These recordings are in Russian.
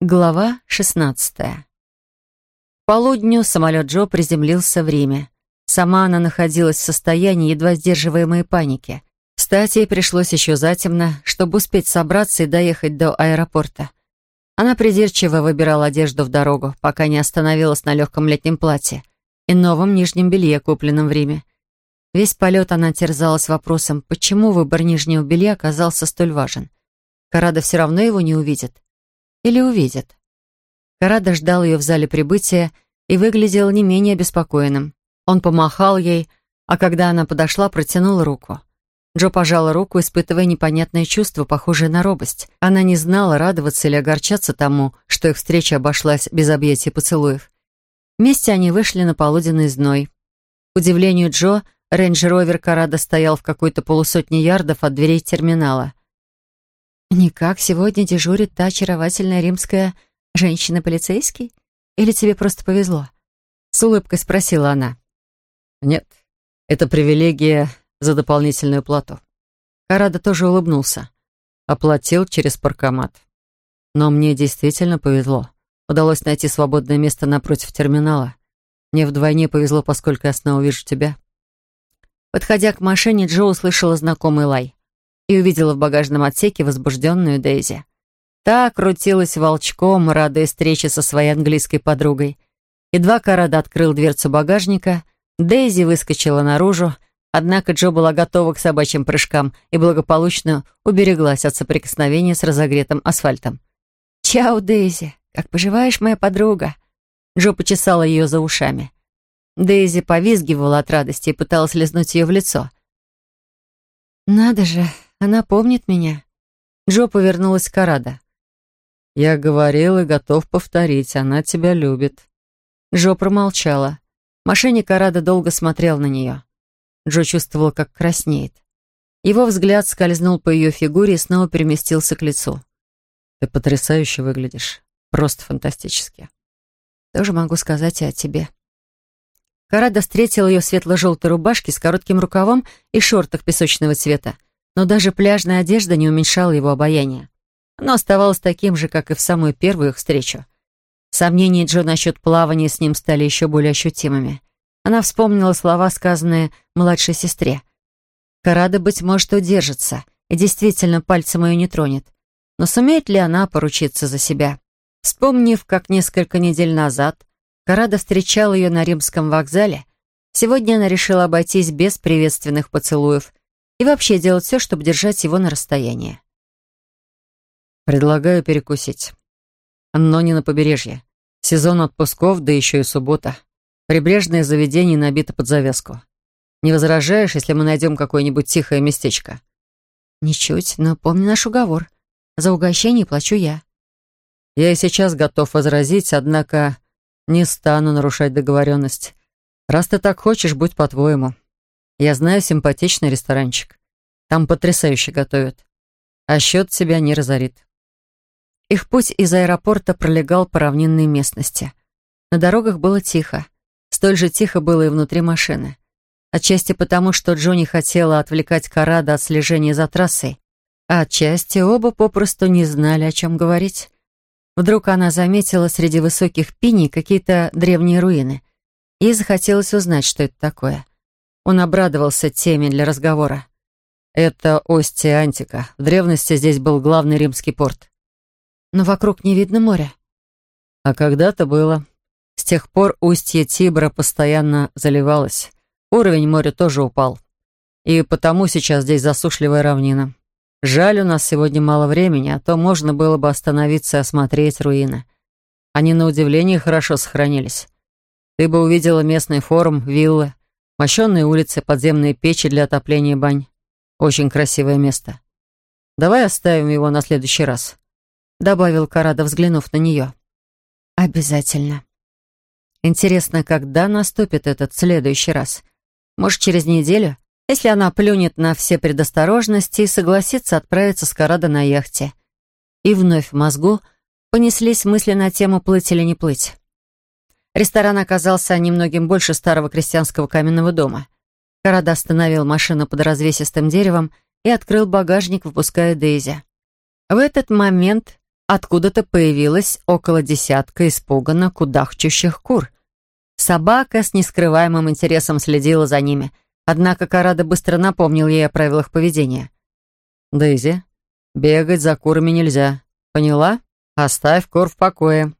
Глава 16 К полудню самолет Джо приземлился в Риме. Сама она находилась в состоянии едва сдерживаемой паники. Кстати, пришлось еще затемно, чтобы успеть собраться и доехать до аэропорта. Она придирчиво выбирала одежду в дорогу, пока не остановилась на легком летнем платье и новом нижнем белье, купленном в Риме. Весь полет она терзалась вопросом, почему выбор нижнего белья оказался столь важен. Карада все равно его не увидит. Или увидит. Карада ждал ее в зале прибытия и выглядел не менее беспокойным. Он помахал ей, а когда она подошла, протянул руку. Джо пожала руку, испытывая непонятное чувство, похожее на робость. Она не знала, радоваться или огорчаться тому, что их встреча обошлась без объятий поцелуев. Вместе они вышли на полуденный зной. К удивлению Джо, рейндж-ровер Карада стоял в какой-то полусотне ярдов от дверей терминала. «Никак сегодня дежурит та очаровательная римская женщина-полицейский? Или тебе просто повезло?» С улыбкой спросила она. «Нет, это привилегия за дополнительную плату». Карада тоже улыбнулся. Оплатил через паркомат. Но мне действительно повезло. Удалось найти свободное место напротив терминала. Мне вдвойне повезло, поскольку я снова вижу тебя. Подходя к машине, Джо услышала знакомый лай и увидела в багажном отсеке возбужденную Дейзи. Та крутилась волчком, радуя встрече со своей английской подругой. Едва Карада открыл дверцу багажника, Дейзи выскочила наружу, однако Джо была готова к собачьим прыжкам и благополучно убереглась от соприкосновения с разогретым асфальтом. «Чао, Дейзи! Как поживаешь, моя подруга?» Джо почесала ее за ушами. Дейзи повизгивала от радости и пыталась лизнуть ее в лицо. «Надо же, она помнит меня». Джо повернулась к Карада. «Я говорил и готов повторить, она тебя любит». Джо промолчала. В машине Карада долго смотрел на нее. Джо чувствовал, как краснеет. Его взгляд скользнул по ее фигуре и снова переместился к лицу. «Ты потрясающе выглядишь. Просто фантастически». «Тоже могу сказать и о тебе». Карада встретил ее в светло-желтой рубашке с коротким рукавом и шортах песочного цвета но даже пляжная одежда не уменьшала его обаяние. Оно оставалось таким же, как и в самую первую их встречу. Сомнения Джо насчет плавания с ним стали еще более ощутимыми. Она вспомнила слова, сказанные младшей сестре. Карада, быть может, удержится и действительно пальцем ее не тронет. Но сумеет ли она поручиться за себя? Вспомнив, как несколько недель назад Карада встречал ее на римском вокзале, сегодня она решила обойтись без приветственных поцелуев и вообще делать все, чтобы держать его на расстоянии. «Предлагаю перекусить. Но не на побережье. Сезон отпусков, да еще и суббота. Прибрежное заведение набито под завязку. Не возражаешь, если мы найдем какое-нибудь тихое местечко?» «Ничуть, но помни наш уговор. За угощение плачу я». «Я и сейчас готов возразить, однако не стану нарушать договоренность. Раз ты так хочешь, будь по-твоему». Я знаю симпатичный ресторанчик. Там потрясающе готовят. А счет себя не разорит. Их путь из аэропорта пролегал по равнинной местности. На дорогах было тихо. Столь же тихо было и внутри машины. Отчасти потому, что Джонни хотела отвлекать Карада от слежения за трассой, а отчасти оба попросту не знали, о чем говорить. Вдруг она заметила среди высоких пиней какие-то древние руины. Ей захотелось узнать, что это такое. Он обрадовался теме для разговора. «Это Остия Антика. В древности здесь был главный римский порт». «Но вокруг не видно моря». «А когда-то было. С тех пор устье Тибра постоянно заливалось. Уровень моря тоже упал. И потому сейчас здесь засушливая равнина. Жаль, у нас сегодня мало времени, а то можно было бы остановиться и осмотреть руины. Они, на удивление, хорошо сохранились. Ты бы увидела местный форум, виллы, Мощенные улицы, подземные печи для отопления бань. Очень красивое место. Давай оставим его на следующий раз», — добавил Карада, взглянув на нее. «Обязательно. Интересно, когда наступит этот следующий раз? Может, через неделю? Если она плюнет на все предосторожности и согласится отправиться с Карада на яхте. И вновь в мозгу понеслись мысли на тему «плыть или не плыть». Ресторан оказался немногим больше старого крестьянского каменного дома. Карада остановил машину под развесистым деревом и открыл багажник, выпуская Дейзи. В этот момент откуда-то появилось около десятка испуганно кудахчущих кур. Собака с нескрываемым интересом следила за ними, однако Карада быстро напомнил ей о правилах поведения. «Дейзи, бегать за курами нельзя. Поняла? Оставь кур в покое».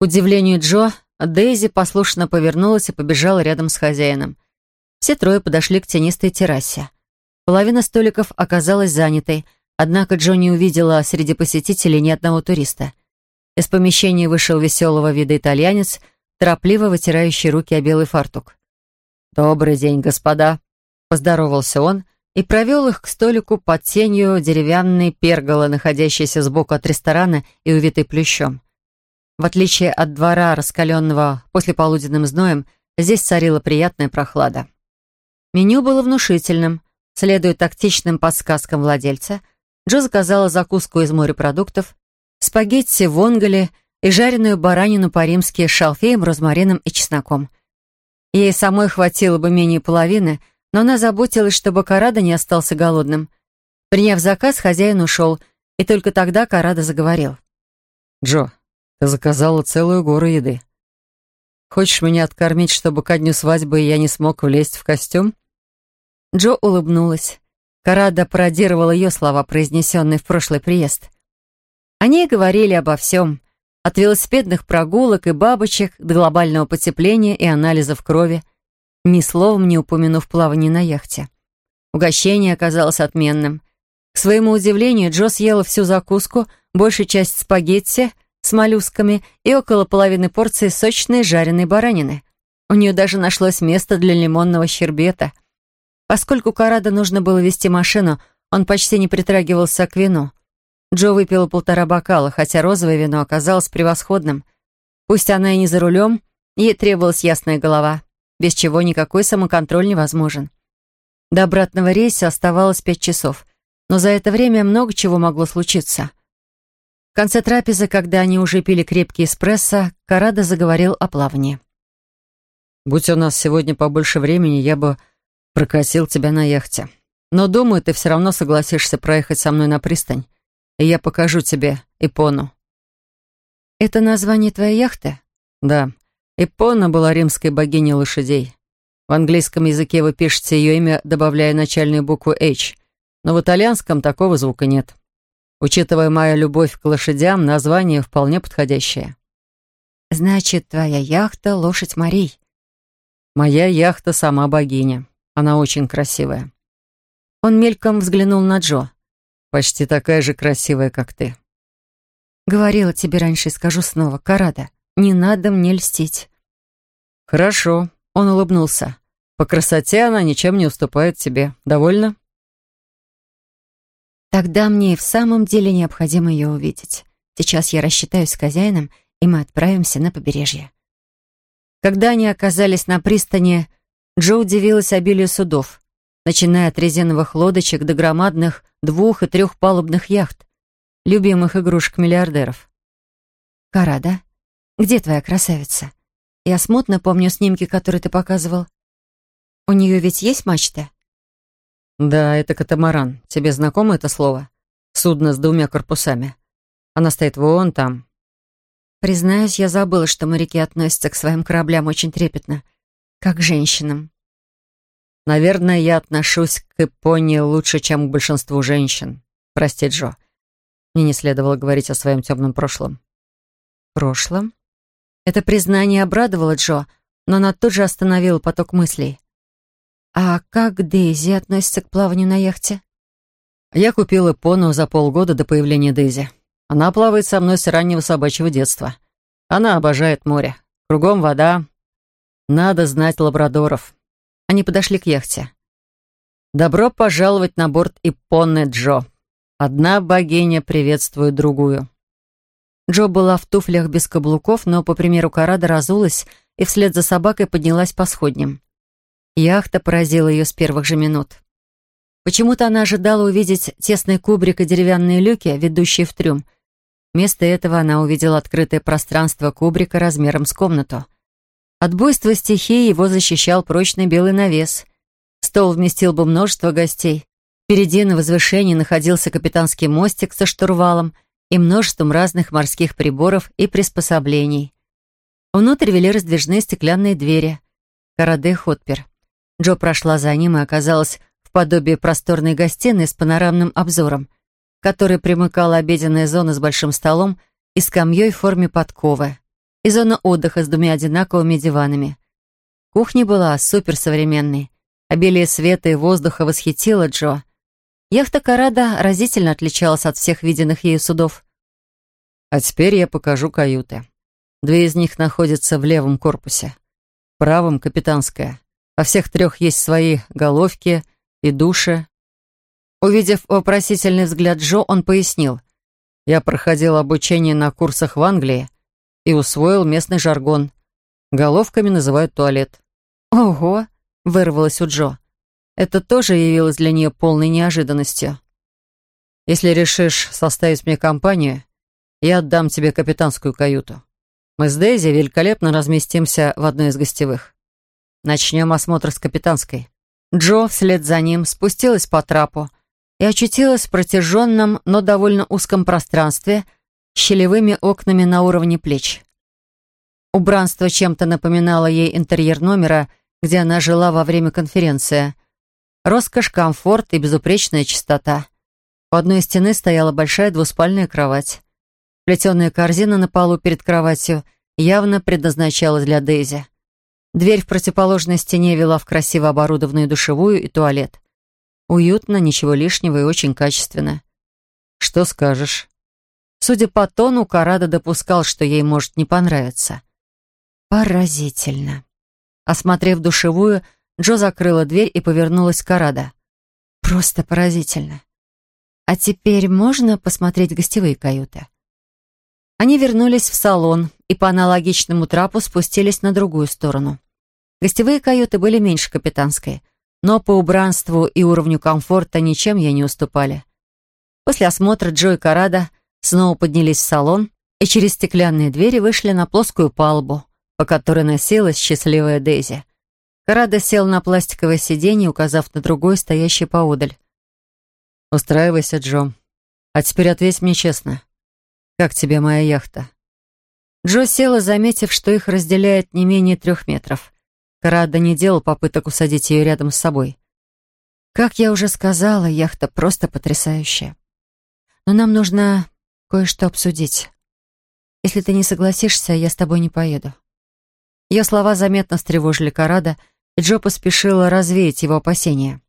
К удивлению Джо, Дейзи послушно повернулась и побежала рядом с хозяином. Все трое подошли к тенистой террасе. Половина столиков оказалась занятой, однако Джо не увидела среди посетителей ни одного туриста. Из помещения вышел веселого вида итальянец, торопливо вытирающий руки о белый фартук. «Добрый день, господа!» — поздоровался он и провел их к столику под тенью деревянной перголы, находящейся сбоку от ресторана и увитой плющом. В отличие от двора, раскаленного послеполуденным зноем, здесь царила приятная прохлада. Меню было внушительным. Следуя тактичным подсказкам владельца, Джо заказала закуску из морепродуктов, спагетти в онголе и жареную баранину по-римски с шалфеем, розмарином и чесноком. Ей самой хватило бы менее половины, но она заботилась, чтобы Карада не остался голодным. Приняв заказ, хозяин ушел, и только тогда Карада заговорил. «Джо, ты заказала целую гору еды. Хочешь меня откормить, чтобы ко дню свадьбы я не смог влезть в костюм?» Джо улыбнулась. Карада пародировала ее слова, произнесенные в прошлый приезд. Они говорили обо всем. От велосипедных прогулок и бабочек до глобального потепления и анализов крови, ни словом не упомянув плавание на яхте. Угощение оказалось отменным. К своему удивлению, Джо съела всю закуску, большую часть спагетти с моллюсками и около половины порции сочной жареной баранины. У нее даже нашлось место для лимонного щербета — Поскольку Карадо нужно было вести машину, он почти не притрагивался к вину. Джо выпила полтора бокала, хотя розовое вино оказалось превосходным. Пусть она и не за рулем, ей требовалась ясная голова, без чего никакой самоконтроль невозможен. До обратного рейса оставалось пять часов, но за это время много чего могло случиться. Конце трапезы, когда они уже пили крепкий эспрессо, Карадо заговорил о плавании. «Будь у нас сегодня побольше времени, я бы прокатил тебя на яхте. Но, думаю, ты все равно согласишься проехать со мной на пристань, и я покажу тебе Ипону». «Это название твоей яхты?» «Да. Ипона была римской богиней лошадей. В английском языке вы пишете ее имя, добавляя начальную букву «H», но в итальянском такого звука нет. Учитывая мою любовь к лошадям, название вполне подходящее». «Значит, твоя яхта — лошадь Марий?» «Моя яхта — сама богиня. Она очень красивая». Он мельком взглянул на Джо. «Почти такая же красивая, как ты». «Говорила тебе раньше и скажу снова. Карада, не надо мне льстить». «Хорошо», — он улыбнулся. «По красоте она ничем не уступает тебе. Довольно?» «Тогда мне и в самом деле необходимо ее увидеть. Сейчас я рассчитаюсь с хозяином, и мы отправимся на побережье». Когда они оказались на пристани, Джо удивилась обилию судов, начиная от резиновых лодочек до громадных двух- и трехпалубных яхт, любимых игрушек миллиардеров. «Карада, где твоя красавица? Я смутно помню снимки, которые ты показывал. У нее ведь есть мачта?» «Да, это катамаран. Тебе знакомо это слово? Судно с двумя корпусами. Она стоит вон там». Признаюсь, я забыла, что моряки относятся к своим кораблям очень трепетно как женщинам. Наверное, я отношусь к Японии лучше, чем к большинству женщин. Прости, Джо. Мне не следовало говорить о своем темном прошлом. Прошлом? Это признание обрадовало Джо, но она тут же остановила поток мыслей. «А как Дейзи относится к плаванию на яхте?» Я купил Япону за полгода до появления Дейзи. Она плавает со мной с раннего собачьего детства. Она обожает море. Кругом вода, надо знать лабрадоров. Они подошли к яхте. Добро пожаловать на борт Иппоны Джо. Одна богиня приветствует другую. Джо была в туфлях без каблуков, но, по примеру Карада, разулась и вслед за собакой поднялась по сходням. Яхта поразила ее с первых же минут. Почему-то она ожидала увидеть тесный кубрик и деревянные люки, ведущие в трюм. Вместо этого она увидела открытое пространство кубрика размером с комнату — от буйства стихии его защищал прочный белый навес. Стол вместил бы множество гостей. Впереди на возвышении находился капитанский мостик со штурвалом и множеством разных морских приборов и приспособлений. Внутрь вели раздвижные стеклянные двери. Караде Хотпер. Джо прошла за ним и оказалась в подобии просторной гостиной с панорамным обзором, к которой примыкала обеденная зона с большим столом и скамьей в форме подковы, и зона отдыха с двумя одинаковыми диванами. Кухня была суперсовременной. Обилие света и воздуха восхитило Джо. Яхта Карада разительно отличалась от всех виденных ею судов. А теперь я покажу каюты. Две из них находятся в левом корпусе. В правом — капитанская. Во всех трех есть свои головки и души. Увидев вопросительный взгляд Джо, он пояснил. Я проходил обучение на курсах в Англии и усвоил местный жаргон. Головками называют туалет. «Ого!» — вырвалось у Джо. Это тоже явилось для нее полной неожиданностью. «Если решишь составить мне компанию, я отдам тебе капитанскую каюту. Мы с Дейзи великолепно разместимся в одной из гостевых. Начнем осмотр с капитанской». Джо вслед за ним спустилась по трапу и очутилась в протяженном, но довольно узком пространстве с щелевыми окнами на уровне плеч. Убранство чем-то напоминало ей интерьер номера, где она жила во время конференции — Роскошь, комфорт и безупречная чистота. У одной стены стояла большая двуспальная кровать. Плетеная корзина на полу перед кроватью явно предназначалась для Дейзи. Дверь в противоположной стене вела в красиво оборудованную душевую и туалет. Уютно, ничего лишнего и очень качественно. «Что скажешь?» Судя по тону, Карада допускал, что ей может не понравиться. «Поразительно». Осмотрев душевую, Джо закрыла дверь и повернулась к Карада. «Просто поразительно. А теперь можно посмотреть гостевые каюты?» Они вернулись в салон и по аналогичному трапу спустились на другую сторону. Гостевые каюты были меньше капитанской, но по убранству и уровню комфорта ничем ей не уступали. После осмотра Джо и Карада снова поднялись в салон и через стеклянные двери вышли на плоскую палубу, по которой носилась счастливая Дейзи. Карада сел на пластиковое сиденье, указав на другой, стоящий поодаль. «Устраивайся, Джо. А теперь ответь мне честно. Как тебе моя яхта?» Джо села, заметив, что их разделяет не менее трех метров. Карада не делал попыток усадить ее рядом с собой. «Как я уже сказала, яхта просто потрясающая. Но нам нужно кое-что обсудить. Если ты не согласишься, я с тобой не поеду». Ее слова заметно встревожили Карада, и Джо поспешила развеять его опасения.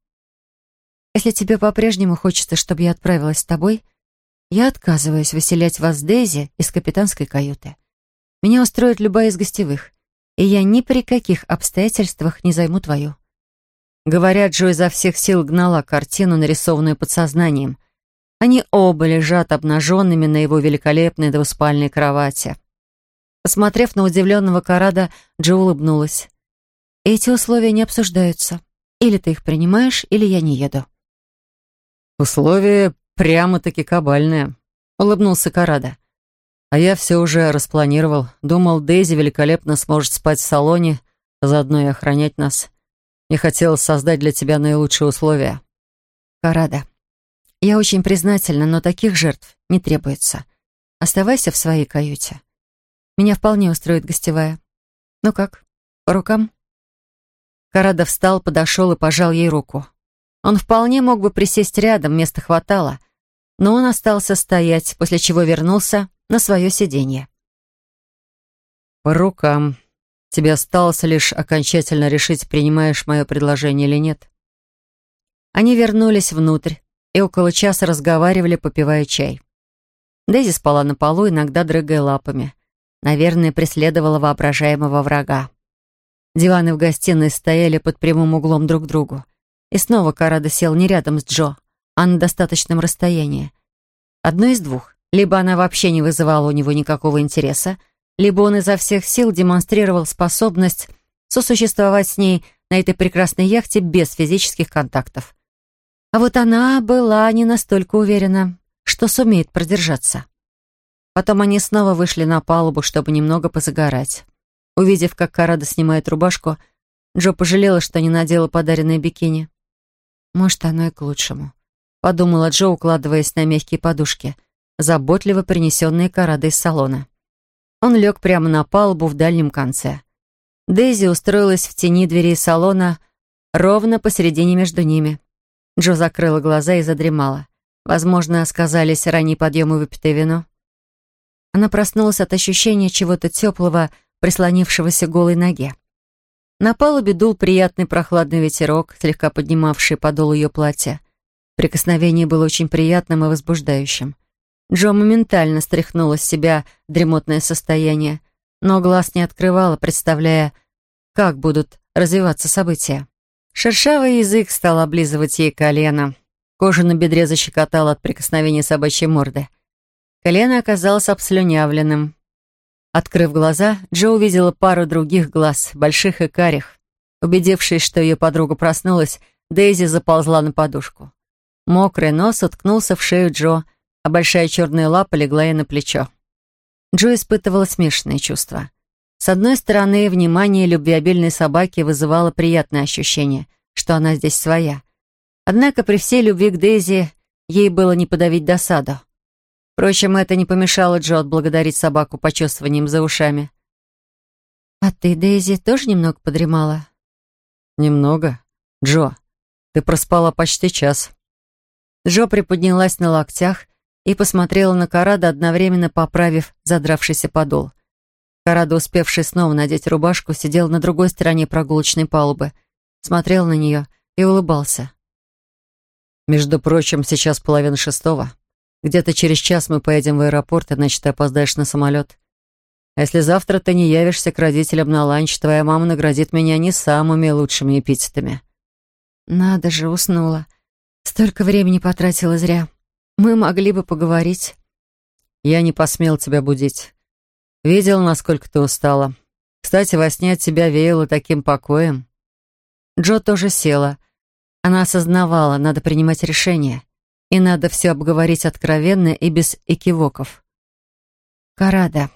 «Если тебе по-прежнему хочется, чтобы я отправилась с тобой, я отказываюсь выселять вас с Дейзи из капитанской каюты. Меня устроит любая из гостевых, и я ни при каких обстоятельствах не займу твою». Говоря, Джо изо всех сил гнала картину, нарисованную подсознанием. Они оба лежат обнаженными на его великолепной двуспальной кровати. Посмотрев на удивленного Карада, Джо улыбнулась. Эти условия не обсуждаются. Или ты их принимаешь, или я не еду». «Условия прямо-таки кабальные», — улыбнулся Карада. «А я все уже распланировал. Думал, Дейзи великолепно сможет спать в салоне, заодно и охранять нас. Мне хотелось создать для тебя наилучшие условия». «Карада, я очень признательна, но таких жертв не требуется. Оставайся в своей каюте. Меня вполне устроит гостевая. Ну как, по рукам?» Карада встал, подошел и пожал ей руку. Он вполне мог бы присесть рядом, места хватало, но он остался стоять, после чего вернулся на свое сиденье. «По рукам. Тебе осталось лишь окончательно решить, принимаешь мое предложение или нет». Они вернулись внутрь и около часа разговаривали, попивая чай. Дейзи спала на полу, иногда дрыгая лапами. Наверное, преследовала воображаемого врага. Диваны в гостиной стояли под прямым углом друг к другу. И снова Карада сел не рядом с Джо, а на достаточном расстоянии. Одно из двух. Либо она вообще не вызывала у него никакого интереса, либо он изо всех сил демонстрировал способность сосуществовать с ней на этой прекрасной яхте без физических контактов. А вот она была не настолько уверена, что сумеет продержаться. Потом они снова вышли на палубу, чтобы немного позагорать. Увидев, как Карада снимает рубашку, Джо пожалела, что не надела подаренное бикини. «Может, оно и к лучшему», — подумала Джо, укладываясь на мягкие подушки. Заботливо принесенные Карадой из салона. Он лег прямо на палубу в дальнем конце. Дейзи устроилась в тени дверей салона ровно посередине между ними. Джо закрыла глаза и задремала. Возможно, сказались ранний подъем и выпитое вино. Она проснулась от ощущения чего-то теплого, прислонившегося к голой ноге. На палубе дул приятный прохладный ветерок, слегка поднимавший подол ее платья. Прикосновение было очень приятным и возбуждающим. Джо моментально стряхнула с себя дремотное состояние, но глаз не открывала, представляя, как будут развиваться события. Шершавый язык стал облизывать ей колено. Кожа на бедре защекотала от прикосновения собачьей морды. Колено оказалось обслюнявленным. Открыв глаза, Джо увидела пару других глаз, больших и карих. Убедившись, что ее подруга проснулась, Дейзи заползла на подушку. Мокрый нос уткнулся в шею Джо, а большая черная лапа легла ей на плечо. Джо испытывала смешанные чувства. С одной стороны, внимание любвеобильной собаки вызывало приятное ощущение, что она здесь своя. Однако при всей любви к Дейзи ей было не подавить досаду. Впрочем, это не помешало Джо отблагодарить собаку почесыванием за ушами. «А ты, Дейзи, тоже немного подремала?» «Немного? Джо, ты проспала почти час». Джо приподнялась на локтях и посмотрела на Карада, одновременно поправив задравшийся подол. Карада, успевший снова надеть рубашку, сидел на другой стороне прогулочной палубы, смотрел на нее и улыбался. «Между прочим, сейчас половина шестого. Где-то через час мы поедем в аэропорт, иначе ты опоздаешь на самолет. А если завтра ты не явишься к родителям на ланч, твоя мама наградит меня не самыми лучшими эпитетами». «Надо же, уснула. Столько времени потратила зря. Мы могли бы поговорить». «Я не посмел тебя будить. Видел, насколько ты устала. Кстати, во сне от тебя веяло таким покоем». Джо тоже села. Она осознавала, надо принимать решение. И надо все обговорить откровенно и без экивоков. «Карада,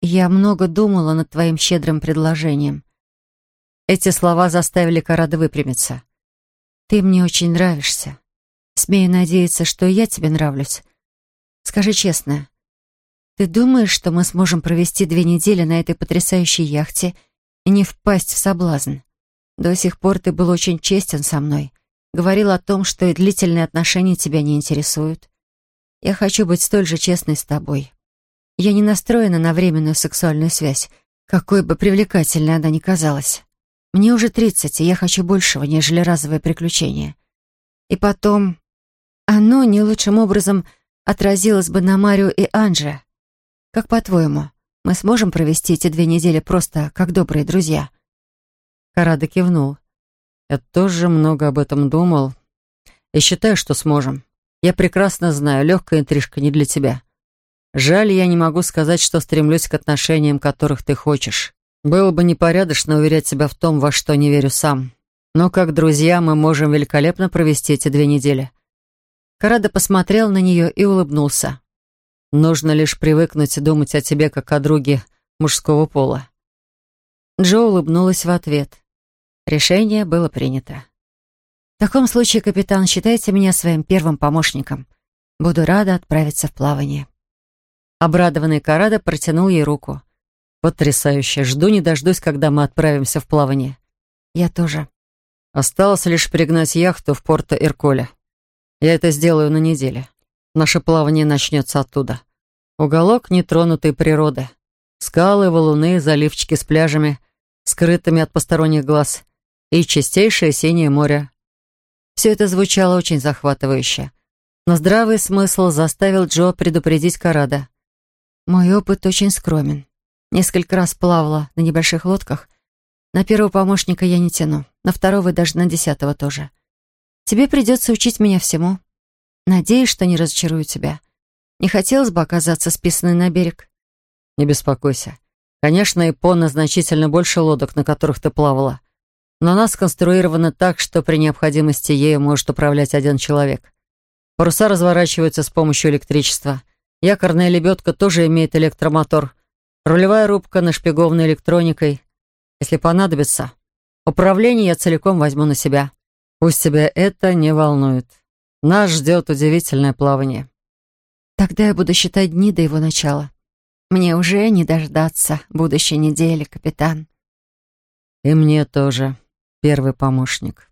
я много думала над твоим щедрым предложением». Эти слова заставили Карада выпрямиться. «Ты мне очень нравишься. Смею надеяться, что я тебе нравлюсь. Скажи честно, ты думаешь, что мы сможем провести две недели на этой потрясающей яхте и не впасть в соблазн? До сих пор ты был очень честен со мной говорил о том, что и длительные отношения тебя не интересуют. Я хочу быть столь же честной с тобой. Я не настроена на временную сексуальную связь, какой бы привлекательной она ни казалась. Мне уже тридцать, и я хочу большего, нежели разовое приключение. И потом, оно не лучшим образом отразилось бы на Марио и Анже. Как по-твоему, мы сможем провести эти две недели просто как добрые друзья?» Карада кивнул. Я тоже много об этом думал. И считаю, что сможем. Я прекрасно знаю, легкая интрижка не для тебя. Жаль, я не могу сказать, что стремлюсь к отношениям, которых ты хочешь. Было бы непорядочно уверять себя в том, во что не верю сам. Но как друзья мы можем великолепно провести эти две недели. Карада посмотрел на нее и улыбнулся. Нужно лишь привыкнуть и думать о тебе, как о друге мужского пола. Джо улыбнулась в ответ. Решение было принято. В таком случае, капитан, считайте меня своим первым помощником. Буду рада отправиться в плавание. Обрадованный Карада протянул ей руку. Потрясающе. Жду не дождусь, когда мы отправимся в плавание. Я тоже. Осталось лишь перегнать яхту в порто Ирколя. Я это сделаю на неделе. Наше плавание начнется оттуда. Уголок нетронутой природы. Скалы, валуны, заливчики с пляжами, скрытыми от посторонних глаз и чистейшее синее море. Все это звучало очень захватывающе. Но здравый смысл заставил Джо предупредить Карада. «Мой опыт очень скромен. Несколько раз плавала на небольших лодках. На первого помощника я не тяну, на второго и даже на десятого тоже. Тебе придется учить меня всему. Надеюсь, что не разочарую тебя. Не хотелось бы оказаться списанной на берег». «Не беспокойся. Конечно, Япона значительно больше лодок, на которых ты плавала но она сконструирована так, что при необходимости ею может управлять один человек. Паруса разворачиваются с помощью электричества. Якорная лебедка тоже имеет электромотор. Рулевая рубка нашпигована электроникой. Если понадобится, управление я целиком возьму на себя. Пусть тебя это не волнует. Нас ждет удивительное плавание. Тогда я буду считать дни до его начала. Мне уже не дождаться будущей недели, капитан. И мне тоже, первый помощник.